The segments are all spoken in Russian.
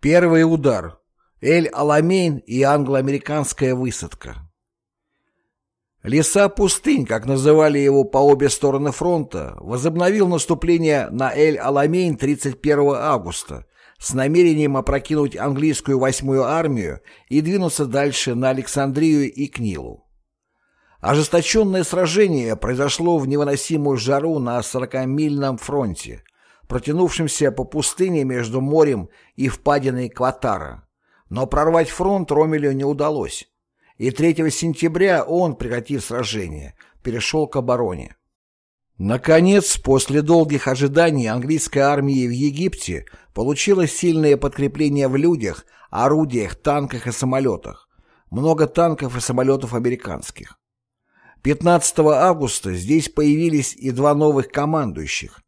Первый удар. Эль-Аламейн и англо-американская высадка. Лис пустынь, как называли его по обе стороны фронта, возобновил наступление на Эль-Аламейн 31 августа с намерением опрокинуть английскую восьмую армию и двинуться дальше на Александрию и к Нилу. Ожесточенное сражение произошло в невыносимую жару на 40-мильном фронте, протянувшемся по пустыне между морем и впадиной Кватара. Но прорвать фронт Ромелю не удалось, и 3 сентября он, прекратив сражение, перешел к обороне. Наконец, после долгих ожиданий английская армия в Египте получила сильное подкрепление в людях, орудиях, танках и самолетах. Много танков и самолетов американских. 15 августа здесь появились и два новых командующих.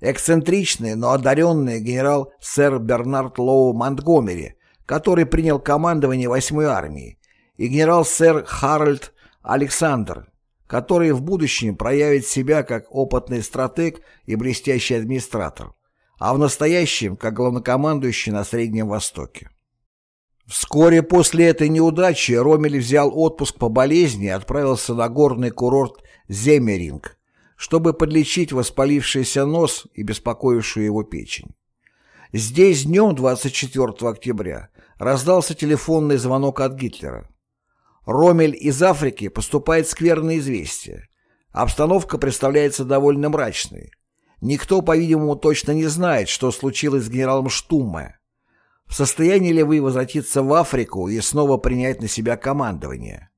Эксцентричный, но одаренный генерал сэр Бернард Лоу Монтгомери, который принял командование 8-й армии, и генерал сэр Харальд Александр, который в будущем проявит себя как опытный стратег и блестящий администратор, а в настоящем как главнокомандующий на Среднем Востоке. Вскоре после этой неудачи Ромель взял отпуск по болезни и отправился на горный курорт Земеринг, чтобы подлечить воспалившийся нос и беспокоившую его печень. Здесь днем 24 октября раздался телефонный звонок от Гитлера. Ромель из Африки поступает скверное известие. Обстановка представляется довольно мрачной. Никто, по-видимому, точно не знает, что случилось с генералом Штумме. В состоянии ли вы возвратиться в Африку и снова принять на себя командование?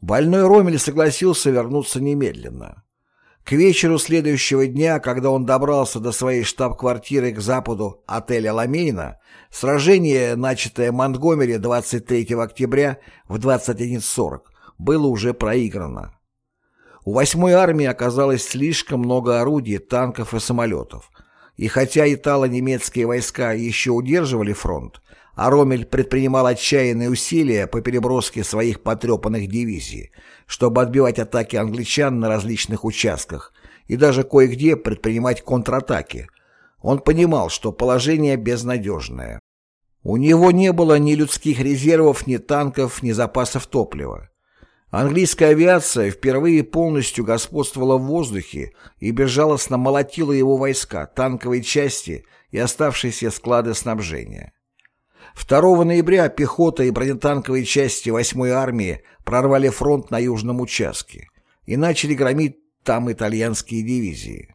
Больной Ромель согласился вернуться немедленно. К вечеру следующего дня, когда он добрался до своей штаб-квартиры к западу отеля Ламейна, сражение, начатое Монтгомери 23 октября в 21.40, было уже проиграно. У 8-й армии оказалось слишком много орудий, танков и самолетов, и хотя итало-немецкие войска еще удерживали фронт, а Ромель предпринимал отчаянные усилия по переброске своих потрепанных дивизий, чтобы отбивать атаки англичан на различных участках и даже кое-где предпринимать контратаки, он понимал, что положение безнадежное. У него не было ни людских резервов, ни танков, ни запасов топлива. Английская авиация впервые полностью господствовала в воздухе и безжалостно молотила его войска, танковые части и оставшиеся склады снабжения. 2 ноября пехота и бронетанковые части 8-й армии прорвали фронт на южном участке и начали громить там итальянские дивизии.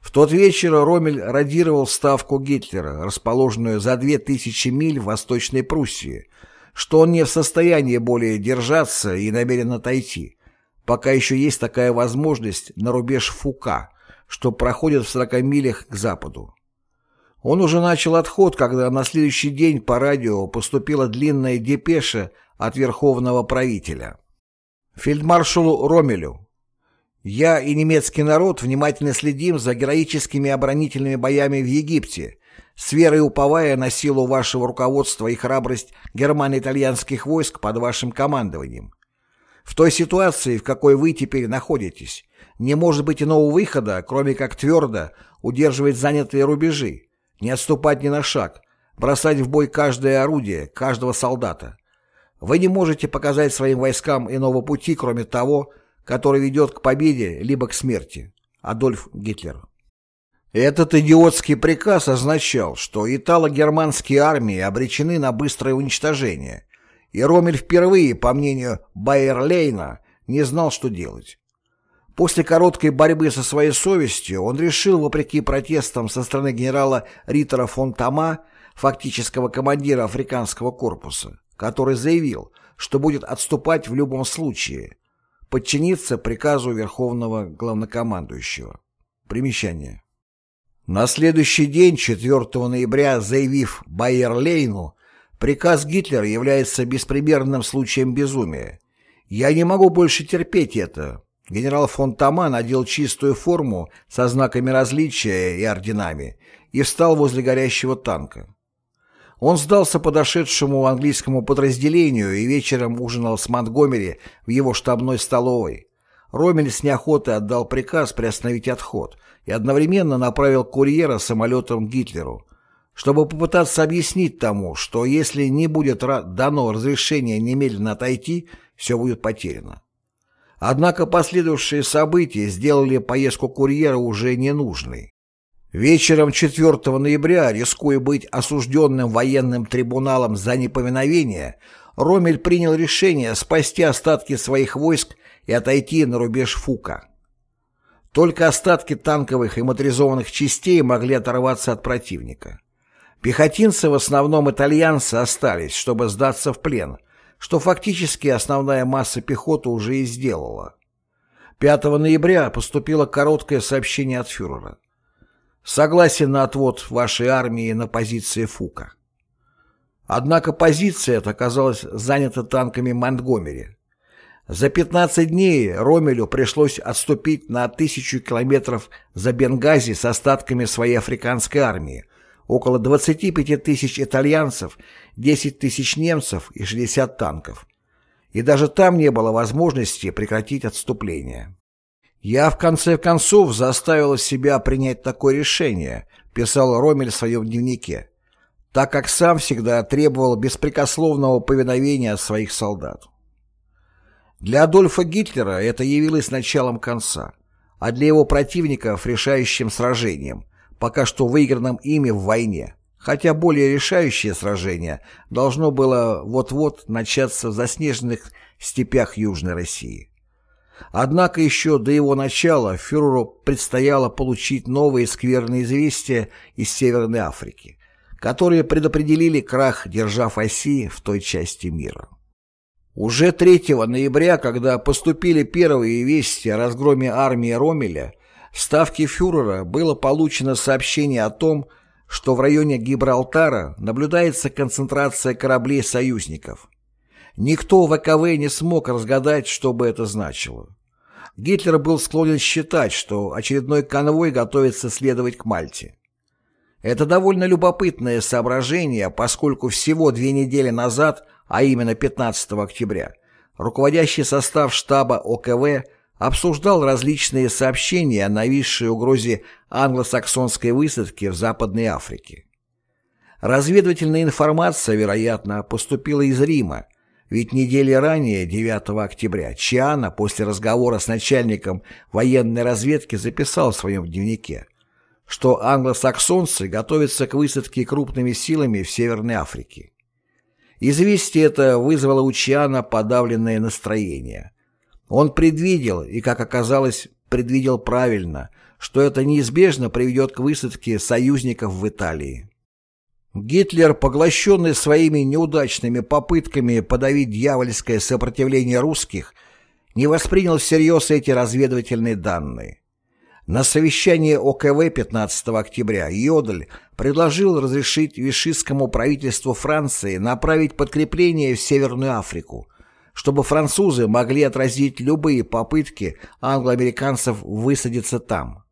В тот вечер Ромель радировал ставку Гитлера, расположенную за 2000 миль в Восточной Пруссии, что он не в состоянии более держаться и намерен отойти, пока еще есть такая возможность на рубеж Фука, что проходит в 40 милях к западу. Он уже начал отход, когда на следующий день по радио поступила длинная депеша от верховного правителя. Фельдмаршалу Ромелю. «Я и немецкий народ внимательно следим за героическими оборонительными боями в Египте, с верой уповая на силу вашего руководства и храбрость германо-итальянских войск под вашим командованием. В той ситуации, в какой вы теперь находитесь, не может быть иного выхода, кроме как твердо удерживать занятые рубежи, не отступать ни на шаг, бросать в бой каждое орудие, каждого солдата. Вы не можете показать своим войскам иного пути, кроме того, который ведет к победе либо к смерти. Адольф Гитлер этот идиотский приказ означал, что итало-германские армии обречены на быстрое уничтожение, и Ромель впервые, по мнению Байерлейна, не знал, что делать. После короткой борьбы со своей совестью он решил, вопреки протестам со стороны генерала Риттера фон Тома, фактического командира африканского корпуса, который заявил, что будет отступать в любом случае, подчиниться приказу Верховного Главнокомандующего. Примечание. На следующий день, 4 ноября, заявив Байерлейну, приказ Гитлера является беспримерным случаем безумия. «Я не могу больше терпеть это». Генерал фон Тома надел чистую форму со знаками различия и орденами и встал возле горящего танка. Он сдался подошедшему английскому подразделению и вечером ужинал с Монтгомери в его штабной столовой. Ромель с неохотой отдал приказ приостановить отход и одновременно направил курьера самолетом Гитлеру, чтобы попытаться объяснить тому, что если не будет дано разрешение немедленно отойти, все будет потеряно. Однако последующие события сделали поездку курьера уже ненужной. Вечером 4 ноября, рискуя быть осужденным военным трибуналом за неповиновение, Ромель принял решение спасти остатки своих войск и отойти на рубеж Фука. Только остатки танковых и моторизованных частей могли оторваться от противника. Пехотинцы, в основном итальянцы, остались, чтобы сдаться в плен, что фактически основная масса пехоты уже и сделала. 5 ноября поступило короткое сообщение от фюрера. Согласен на отвод вашей армии на позиции Фука. Однако позиция эта оказалась занята танками Монтгомери. За 15 дней Ромелю пришлось отступить на тысячу километров за Бенгази с остатками своей африканской армии, около 25 тысяч итальянцев, 10 тысяч немцев и 60 танков. И даже там не было возможности прекратить отступление. «Я, в конце концов, заставила себя принять такое решение», писал Ромель в своем дневнике, так как сам всегда требовал беспрекословного повиновения своих солдат. Для Адольфа Гитлера это явилось началом конца, а для его противников решающим сражением, пока что выигранном ими в войне, хотя более решающее сражение должно было вот-вот начаться в заснеженных степях Южной России. Однако еще до его начала фюреру предстояло получить новые скверные известия из Северной Африки, которые предопределили крах держав оси в той части мира. Уже 3 ноября, когда поступили первые вести о разгроме армии Ромеля, в Ставке фюрера было получено сообщение о том, что в районе Гибралтара наблюдается концентрация кораблей союзников. Никто в ВКВ не смог разгадать, что бы это значило. Гитлер был склонен считать, что очередной конвой готовится следовать к Мальте. Это довольно любопытное соображение, поскольку всего две недели назад, а именно 15 октября, руководящий состав штаба ОКВ обсуждал различные сообщения о нависшей угрозе англосаксонской высадки в Западной Африке. Разведывательная информация, вероятно, поступила из Рима, ведь недели ранее, 9 октября, Чиана после разговора с начальником военной разведки записал в своем дневнике, что англосаксонцы готовятся к высадке крупными силами в Северной Африке. Известие это вызвало у Чиана подавленное настроение – он предвидел, и, как оказалось, предвидел правильно, что это неизбежно приведет к высадке союзников в Италии. Гитлер, поглощенный своими неудачными попытками подавить дьявольское сопротивление русских, не воспринял всерьез эти разведывательные данные. На совещании ОКВ 15 октября Йодль предложил разрешить вишистскому правительству Франции направить подкрепление в Северную Африку – чтобы французы могли отразить любые попытки англоамериканцев высадиться там.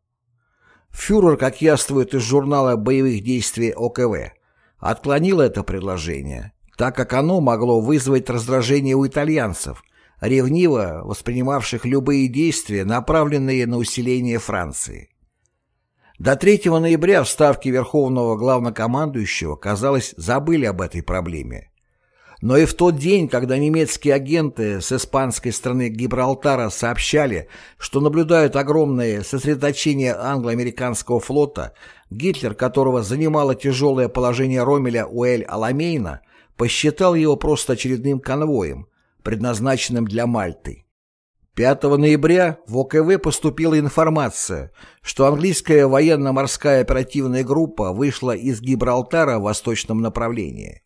Фюрер, как яствует из журнала боевых действий ОКВ, отклонил это предложение, так как оно могло вызвать раздражение у итальянцев, ревниво воспринимавших любые действия, направленные на усиление Франции. До 3 ноября в Ставке Верховного Главнокомандующего, казалось, забыли об этой проблеме. Но и в тот день, когда немецкие агенты с испанской стороны Гибралтара сообщали, что наблюдают огромное сосредоточение англо-американского флота, Гитлер, которого занимало тяжелое положение Ромеля у Эль-Аламейна, посчитал его просто очередным конвоем, предназначенным для Мальты. 5 ноября в ОКВ поступила информация, что английская военно-морская оперативная группа вышла из Гибралтара в восточном направлении.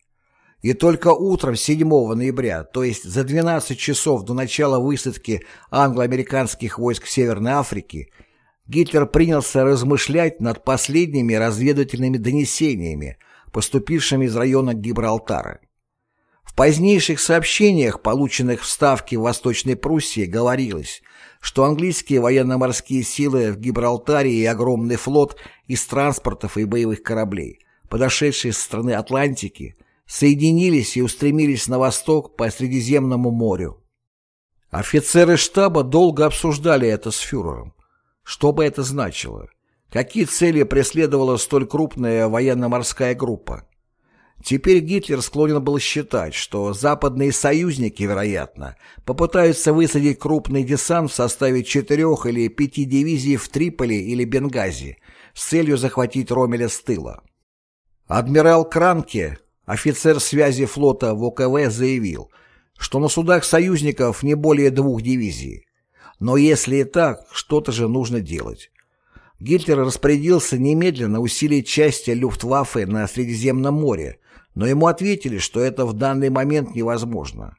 И только утром 7 ноября, то есть за 12 часов до начала высадки англо-американских войск в Северной Африке, Гитлер принялся размышлять над последними разведывательными донесениями, поступившими из района Гибралтара. В позднейших сообщениях, полученных в Ставке в Восточной Пруссии, говорилось, что английские военно-морские силы в Гибралтаре и огромный флот из транспортов и боевых кораблей, подошедшие со стороны Атлантики, соединились и устремились на восток по Средиземному морю. Офицеры штаба долго обсуждали это с фюрером. Что бы это значило? Какие цели преследовала столь крупная военно-морская группа? Теперь Гитлер склонен был считать, что западные союзники, вероятно, попытаются высадить крупный десант в составе четырех или пяти дивизий в Триполи или Бенгази с целью захватить Ромеля с тыла. Адмирал Кранке, офицер связи флота ВКВ, заявил, что на судах союзников не более двух дивизий. Но если и так, что-то же нужно делать. Гитлер распорядился немедленно усилить части Люфтваффе на Средиземном море, но ему ответили, что это в данный момент невозможно.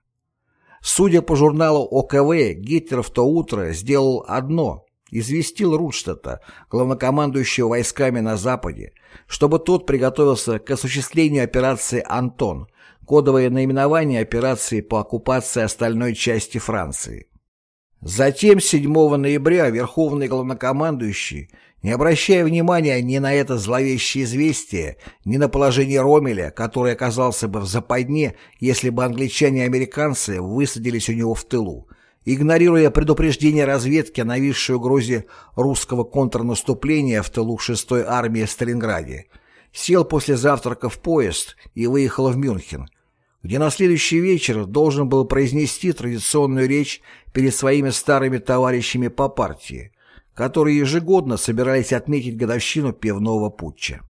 Судя по журналу ОКВ, Гитлер в то утро сделал одно – известил Рудштадта, главнокомандующего войсками на Западе, чтобы тот приготовился к осуществлению операции «Антон», кодовое наименование операции по оккупации остальной части Франции. Затем 7 ноября Верховный главнокомандующий не обращая внимания ни на это зловещее известие, ни на положение Ромеля, который оказался бы в западне, если бы англичане и американцы высадились у него в тылу, игнорируя предупреждение разведки о нависшей угрозе русского контрнаступления в тылу 6-й армии в Сталинграде, сел после завтрака в поезд и выехал в Мюнхен, где на следующий вечер должен был произнести традиционную речь перед своими старыми товарищами по партии, которые ежегодно собирались отметить годовщину пивного путча.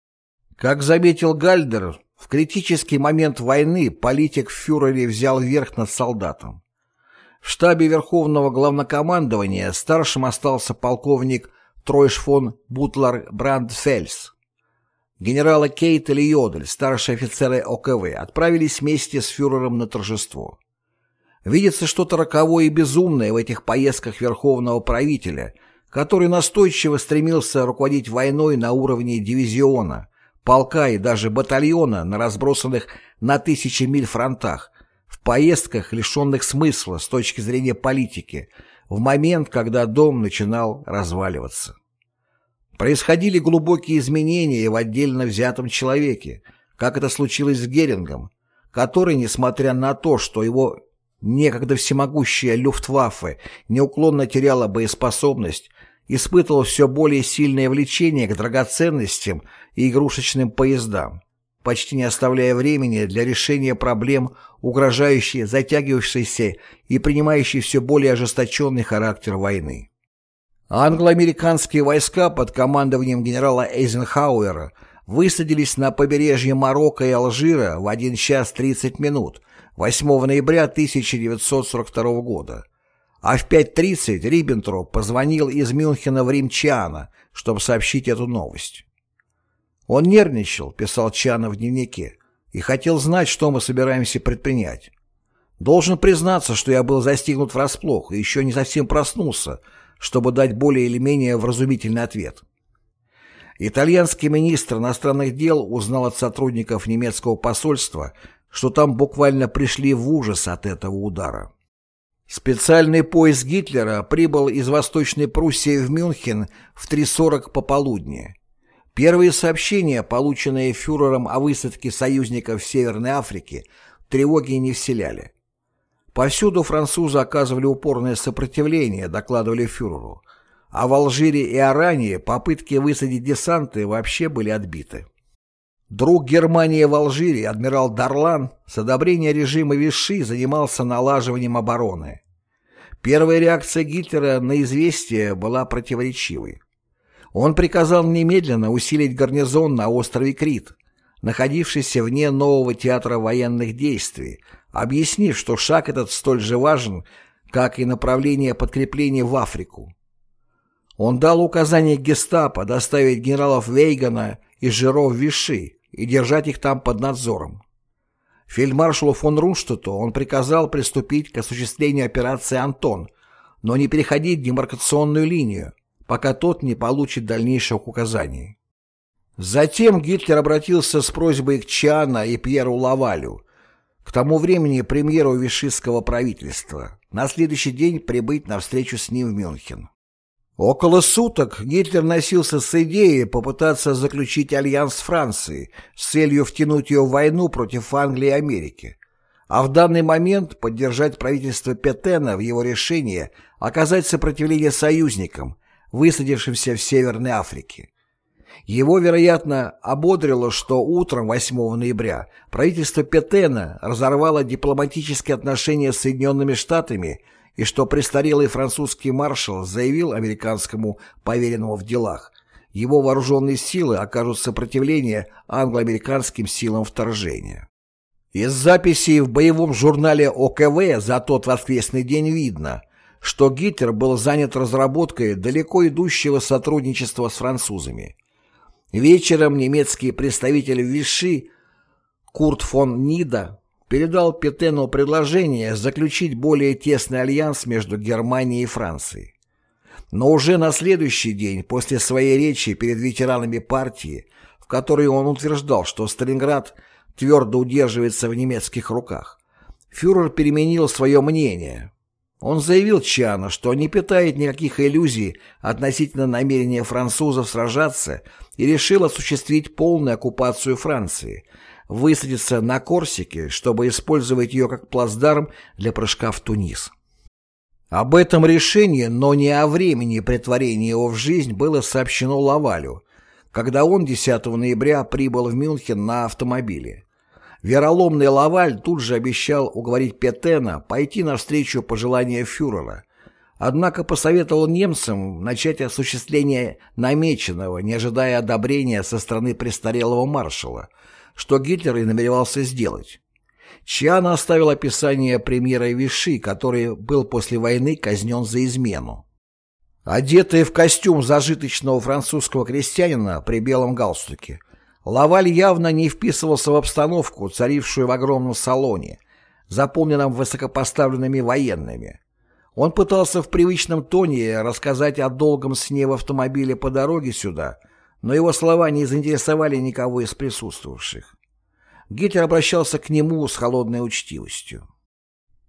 Как заметил Гальдер, в критический момент войны политик в фюрере взял верх над солдатом. В штабе Верховного Главнокомандования старшим остался полковник Тройш фон Бутлар Брандфельс. Генералы Кейт и Йодель, старшие офицеры ОКВ, отправились вместе с фюрером на торжество. Видится что-то роковое и безумное в этих поездках верховного правителя – который настойчиво стремился руководить войной на уровне дивизиона, полка и даже батальона на разбросанных на тысячи миль фронтах, в поездках, лишенных смысла с точки зрения политики, в момент, когда дом начинал разваливаться. Происходили глубокие изменения в отдельно взятом человеке, как это случилось с Герингом, который, несмотря на то, что его некогда всемогущая Люфтваффе неуклонно теряла боеспособность, испытывал все более сильное влечение к драгоценностям и игрушечным поездам, почти не оставляя времени для решения проблем, угрожающей, затягивающейся и принимающей все более ожесточенный характер войны. Англо-американские войска под командованием генерала Эйзенхауэра высадились на побережье Марокко и Алжира в 1 час 30 минут 8 ноября 1942 года а в 5.30 Риббентроп позвонил из Мюнхена в Рим Чиана, чтобы сообщить эту новость. Он нервничал, писал Чана в дневнике, и хотел знать, что мы собираемся предпринять. Должен признаться, что я был застигнут врасплох и еще не совсем проснулся, чтобы дать более или менее вразумительный ответ. Итальянский министр иностранных дел узнал от сотрудников немецкого посольства, что там буквально пришли в ужас от этого удара. Специальный поезд Гитлера прибыл из Восточной Пруссии в Мюнхен в 3.40 пополудни. Первые сообщения, полученные фюрером о высадке союзников в Северной Африке, тревоги не вселяли. Повсюду французы оказывали упорное сопротивление, докладывали фюреру, а в Алжире и Аране попытки высадить десанты вообще были отбиты. Друг Германии в Алжире, адмирал Дарлан, с одобрения режима Виши занимался налаживанием обороны. Первая реакция Гитлера на известие была противоречивой. Он приказал немедленно усилить гарнизон на острове Крит, находившийся вне нового театра военных действий, объяснив, что шаг этот столь же важен, как и направление подкрепления в Африку. Он дал указание гестапо доставить генералов Вейгана и Жиро в Виши, и держать их там под надзором. Фельдмаршалу фон Рунштадту он приказал приступить к осуществлению операции «Антон», но не переходить демаркационную линию, пока тот не получит дальнейших указаний. Затем Гитлер обратился с просьбой к Чиана и Пьеру Лавалю, к тому времени премьеру вишистского правительства, на следующий день прибыть на встречу с ним в Мюнхен. Около суток Гитлер носился с идеей попытаться заключить альянс с Францией с целью втянуть ее в войну против Англии и Америки, а в данный момент поддержать правительство Петена в его решении оказать сопротивление союзникам, высадившимся в Северной Африке. Его, вероятно, ободрило, что утром 8 ноября правительство Петена разорвало дипломатические отношения с Соединенными Штатами и что престарелый французский маршал заявил американскому поверенному в делах, его вооруженные силы окажут сопротивление англо-американским силам вторжения. Из записей в боевом журнале ОКВ за тот воскресный день видно, что Гитлер был занят разработкой далеко идущего сотрудничества с французами. Вечером немецкий представитель Виши Курт фон Нида передал Петену предложение заключить более тесный альянс между Германией и Францией. Но уже на следующий день, после своей речи перед ветеранами партии, в которой он утверждал, что Сталинград твердо удерживается в немецких руках, фюрер переменил свое мнение. Он заявил Чану, что не питает никаких иллюзий относительно намерения французов сражаться и решил осуществить полную оккупацию Франции, высадиться на Корсике, чтобы использовать ее как плацдарм для прыжка в Тунис. Об этом решении, но не о времени притворения его в жизнь было сообщено Лавалю, когда он 10 ноября прибыл в Мюнхен на автомобиле. Вероломный Лаваль тут же обещал уговорить Петена пойти навстречу пожелания фюрера, однако посоветовал немцам начать осуществление намеченного, не ожидая одобрения со стороны престарелого маршала, что Гитлер и намеревался сделать. Чиана оставил описание премьера Виши, который был после войны казнен за измену. Одетый в костюм зажиточного французского крестьянина при белом галстуке, Лаваль явно не вписывался в обстановку, царившую в огромном салоне, заполненном высокопоставленными военными. Он пытался в привычном тоне рассказать о долгом сне в автомобиле по дороге сюда, но его слова не заинтересовали никого из присутствовавших. Гитлер обращался к нему с холодной учтивостью.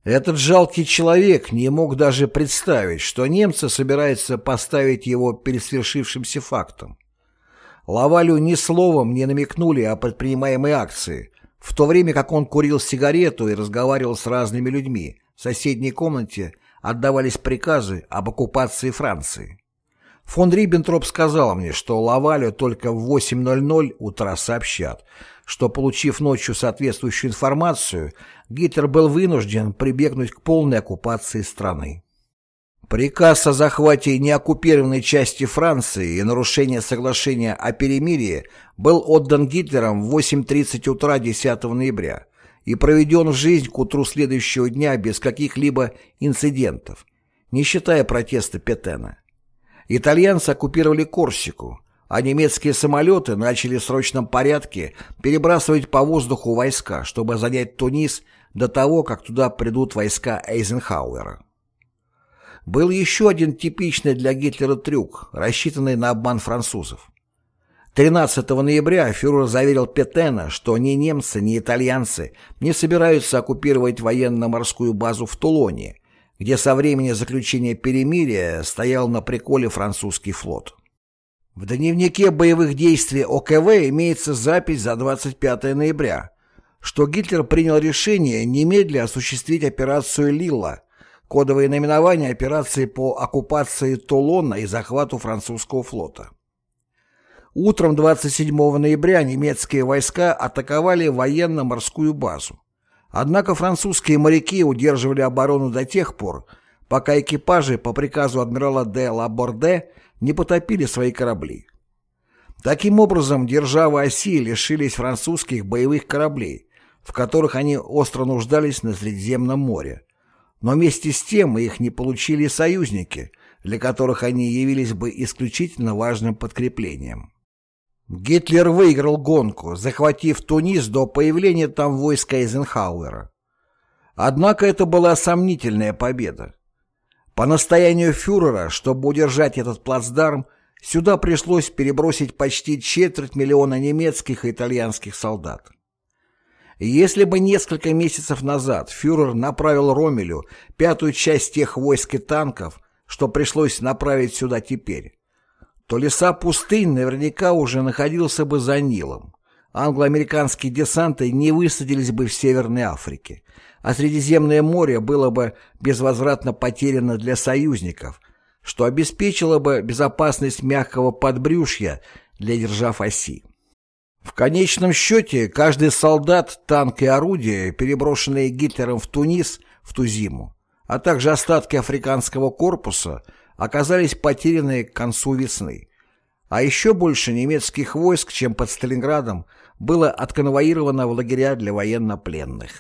Этот жалкий человек не мог даже представить, что немцы собираются поставить его перед свершившимся фактом. Лавалю ни словом не намекнули о предпринимаемой акции, в то время как он курил сигарету и разговаривал с разными людьми. В соседней комнате отдавались приказы об оккупации Франции. Фон Риббентроп сказал мне, что Лавалю только в 8.00 утра сообщат, что, получив ночью соответствующую информацию, Гитлер был вынужден прибегнуть к полной оккупации страны. Приказ о захвате неоккупированной части Франции и нарушение соглашения о перемирии был отдан Гитлером в 8.30 утра 10 ноября и проведен в жизнь к утру следующего дня без каких-либо инцидентов, не считая протеста Петена. Итальянцы оккупировали Корсику, а немецкие самолеты начали в срочном порядке перебрасывать по воздуху войска, чтобы занять Тунис до того, как туда придут войска Эйзенхауэра. Был еще один типичный для Гитлера трюк, рассчитанный на обман французов. 13 ноября фюрер заверил Петена, что ни немцы, ни итальянцы не собираются оккупировать военно-морскую базу в Тулоне, где со времени заключения перемирия стоял на приколе французский флот. В дневнике боевых действий ОКВ имеется запись за 25 ноября, что Гитлер принял решение немедля осуществить операцию «Лилла», Кодовое наименование операции по оккупации Тулона и захвату французского флота. Утром 27 ноября немецкие войска атаковали военно-морскую базу. Однако французские моряки удерживали оборону до тех пор, пока экипажи по приказу адмирала де Лаборде не потопили свои корабли. Таким образом, державы оси лишились французских боевых кораблей, в которых они остро нуждались на Средиземном море, но вместе с тем их не получили союзники, для которых они явились бы исключительно важным подкреплением. Гитлер выиграл гонку, захватив Тунис до появления там войска Эйзенхауэра. Однако это была сомнительная победа. По настоянию фюрера, чтобы удержать этот плацдарм, сюда пришлось перебросить почти четверть миллиона немецких и итальянских солдат. Если бы несколько месяцев назад фюрер направил Ромелю пятую часть тех войск и танков, что пришлось направить сюда теперь, то леса пустынь наверняка уже находился бы за Нилом. Англо-американские десанты не высадились бы в Северной Африке, а Средиземное море было бы безвозвратно потеряно для союзников, что обеспечило бы безопасность мягкого подбрюшья для держав оси. В конечном счете, каждый солдат, танк и орудие, переброшенные Гитлером в Тунис в ту зиму, а также остатки африканского корпуса, оказались потеряны к концу весны. А еще больше немецких войск, чем под Сталинградом, было отконвоировано в лагеря для военнопленных.